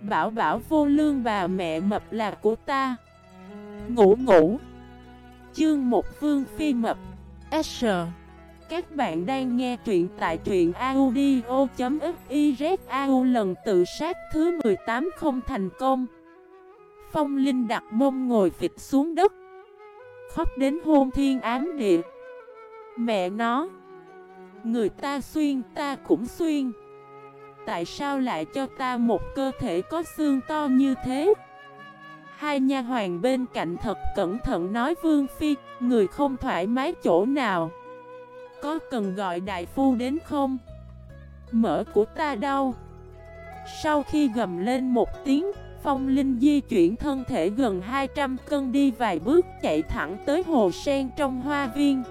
Bảo bảo vô lương bà mẹ mập là của ta. Ngủ ngủ. Chương một vương phi mập. S. Các bạn đang nghe truyện tại truyện audio.xyzau lần tự sát thứ 18 không thành công. Phong Linh đặt mông ngồi phịch xuống đất. Khóc đến hôn thiên ám địa. Mẹ nó. Người ta xuyên ta cũng xuyên. Tại sao lại cho ta một cơ thể có xương to như thế? Hai nha hoàng bên cạnh thật cẩn thận nói, Vương Phi, Người không thoải mái chỗ nào? Có cần gọi đại phu đến không? Mỡ của ta đau Sau khi gầm lên một tiếng, Phong Linh di chuyển thân thể gần 200 cân đi vài bước chạy thẳng tới hồ sen trong hoa viên.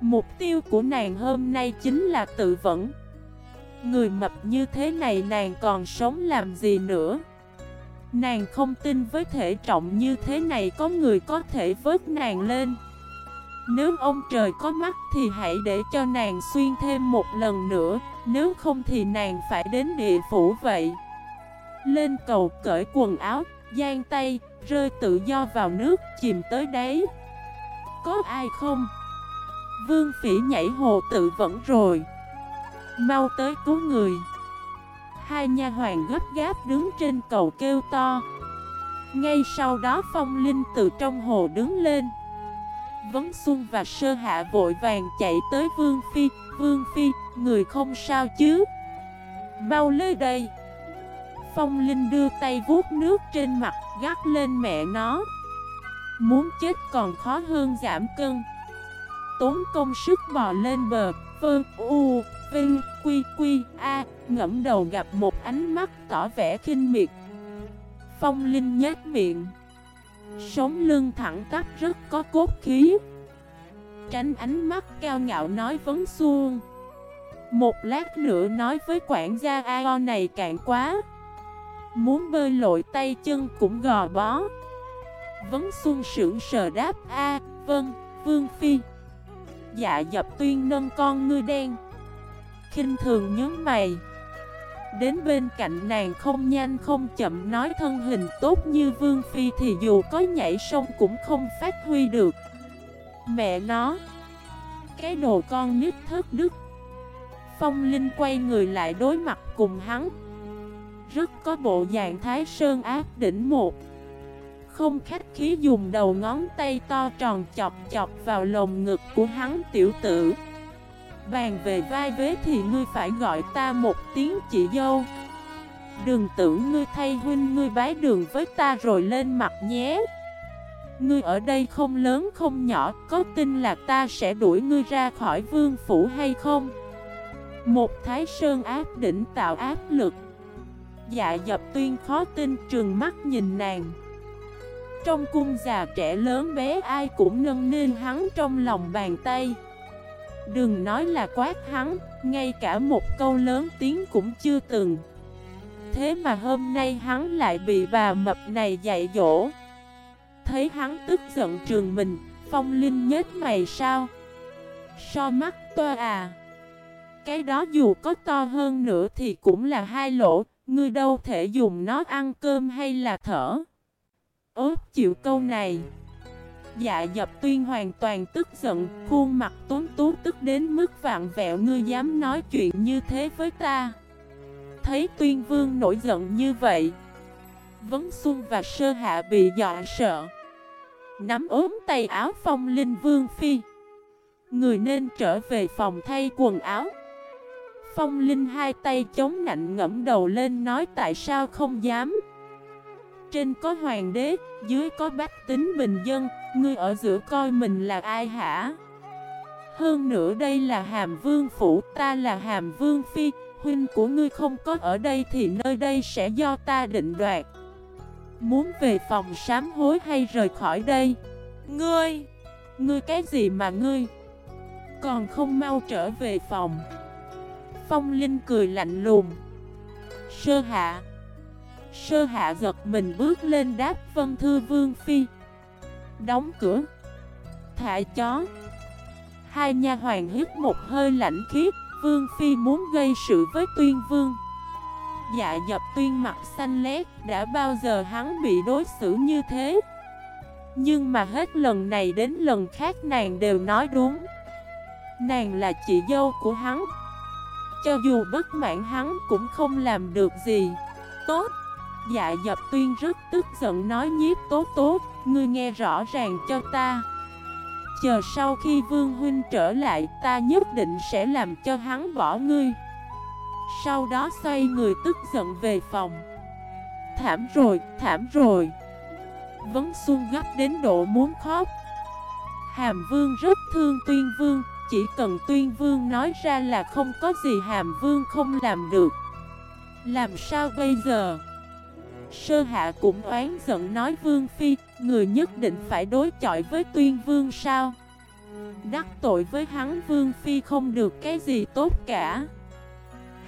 Mục tiêu của nàng hôm nay chính là tự vẫn. Người mập như thế này nàng còn sống làm gì nữa? Nàng không tin với thể trọng như thế này có người có thể vớt nàng lên. Nếu ông trời có mắt thì hãy để cho nàng xuyên thêm một lần nữa Nếu không thì nàng phải đến địa phủ vậy. Lên cầu cởi quần áo, gian tay, rơi tự do vào nước, chìm tới đáy. Có ai không? Vương phỉ nhảy hồ tự vẫn rồi. Mau tới cứu người. Hai nha hoàng gấp gáp đứng trên cầu kêu to. Ngay sau đó phong linh từ trong hồ đứng lên. Vấn Xuân và Sơ Hạ vội vàng chạy tới Vương Phi. Vương Phi, người không sao chứ? Mau lên đây. Phong Linh đưa tay vuốt nước trên mặt gắt lên mẹ nó. Muốn chết còn khó hơn giảm cân. Tốn công sức bò lên bờ. Vâng, u, Vinh, Quy, Quy, A Ngẫm đầu gặp một ánh mắt tỏ vẻ kinh miệt. Phong Linh nhếch miệng. Sống lưng thẳng tắp rất có cốt khí. Tránh ánh mắt cao ngạo nói vấn xuông. Một lát nữa nói với quản gia AO này cạn quá. Muốn bơi lội tay chân cũng gò bó. Vấn xuân sưởng sờ đáp A Vâng, Vương Phi. Dạ dập tuyên nâng con ngươi đen. Khinh thường nhớ mày. Đến bên cạnh nàng không nhanh không chậm nói thân hình tốt như Vương Phi thì dù có nhảy sông cũng không phát huy được. Mẹ nó. Cái đồ con nít thất đức Phong Linh quay người lại đối mặt cùng hắn. Rất có bộ dạng thái sơn ác đỉnh một. Không khách khí dùng đầu ngón tay to tròn chọc chọc vào lồng ngực của hắn tiểu tử. Bàn về vai vế thì ngươi phải gọi ta một tiếng chị dâu. Đừng tưởng ngươi thay huynh ngươi bái đường với ta rồi lên mặt nhé. Ngươi ở đây không lớn không nhỏ, Có tin là ta sẽ đuổi ngươi ra khỏi vương phủ hay không? Một thái sơn áp đỉnh tạo áp lực. Dạ dập tuyên khó tin trường mắt nhìn nàng. Trong cung già trẻ lớn bé ai cũng nâng nên hắn trong lòng bàn tay. Đừng nói là quát hắn, ngay cả một câu lớn tiếng cũng chưa từng. Thế mà hôm nay hắn lại bị bà mập này dạy dỗ. Thấy hắn tức giận trường mình, phong linh nhết mày sao? So mắt toa à. Cái đó dù có to hơn nữa thì cũng là hai lỗ Ngươi đâu thể dùng nó ăn cơm hay là thở. Ốt chịu câu này. Dạ dập tuyên hoàn toàn tức giận, Khuôn mặt tốn tú tức đến mức vạn vẹo, Ngươi dám nói chuyện như thế với ta. Thấy tuyên vương nổi giận như vậy, Vấn Xuân và Sơ Hạ bị dọa sợ. Nắm ốm tay áo phong linh vương phi. Người nên trở về phòng thay quần áo. Phong Linh hai tay chống nạnh ngẫm đầu lên, nói tại sao không dám? Trên có hoàng đế, dưới có bách tính bình dân Ngươi ở giữa coi mình là ai hả? Hơn nữa đây là hàm vương phủ, ta là hàm vương phi Huynh của ngươi không có ở đây thì nơi đây sẽ do ta định đoạt Muốn về phòng sám hối hay rời khỏi đây? Ngươi! Ngươi cái gì mà ngươi? Còn không mau trở về phòng Phong Linh cười lạnh lùng Sơ hạ Sơ hạ giật mình bước lên đáp vân thư vương phi. Đóng cửa. Thả chó. Hai nha hoàng hít một hơi lạnh khiếp, Vương Phi muốn gây sự với tuyên vương. Dạ dập tuyên mặt xanh lét, Đã bao giờ hắn bị đối xử như thế? Nhưng mà hết lần này đến lần khác nàng đều nói đúng. Nàng là chị dâu của hắn. Cho dù bất mãn hắn cũng không làm được gì. Tốt. Dạ dập tuyên rất tức giận nói nhiếp tố tố Ngươi nghe rõ ràng cho ta. Chờ sau khi vương huynh trở lại Ta nhất định sẽ làm cho hắn bỏ ngươi. Sau đó xoay người tức giận về phòng. Thảm rồi, thảm rồi. Vấn xuân gấp đến độ muốn khóc. Hàm vương rất thương tuyên vương Chỉ cần tuyên vương nói ra là không có gì hàm vương không làm được. Làm sao bây giờ? Sơ hạ cũng oán giận nói Vương Phi, người nhất định phải đối chọi với tuyên vương sao? Đắc tội với hắn Vương Phi không được cái gì tốt cả.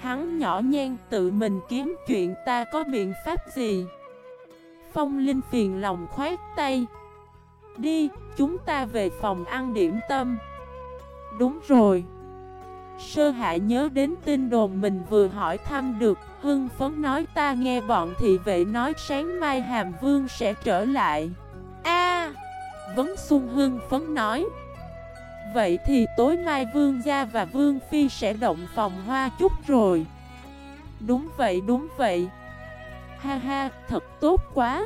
Hắn nhỏ nhen tự mình kiếm chuyện ta có biện pháp gì? Phong Linh phiền lòng khoát tay. Đi, chúng ta về phòng ăn điểm tâm. Đúng rồi. Sơ hạ nhớ đến tin đồn mình vừa hỏi thăm được. Hưng phấn nói, ta nghe bọn thị vệ nói sáng mai Hàm Vương sẽ trở lại. A! Vấn Xuân Hưng phấn nói. Vậy thì tối mai Vương Gia và Vương Phi sẽ động phòng hoa chút rồi. Đúng vậy đúng vậy. Ha ha, thật tốt quá.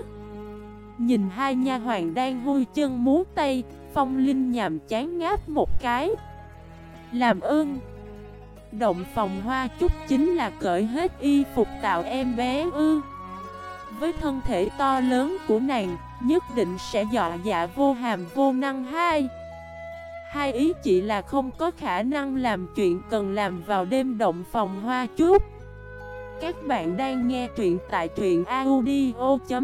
Nhìn hai nha hoàng đang vui chân múa tay, Phong Linh nhàm chán ngáp một cái. Làm ơn. Động phòng hoa chút chính là cởi hết y phục tạo em bé ư. Với thân thể to lớn của nàng, Nhất định sẽ dọa dạ vô hàm vô năng hai. Hai ý chỉ là không có khả năng làm chuyện cần làm vào đêm động phòng hoa chút. Các bạn đang nghe truyện tại truyện audio.fif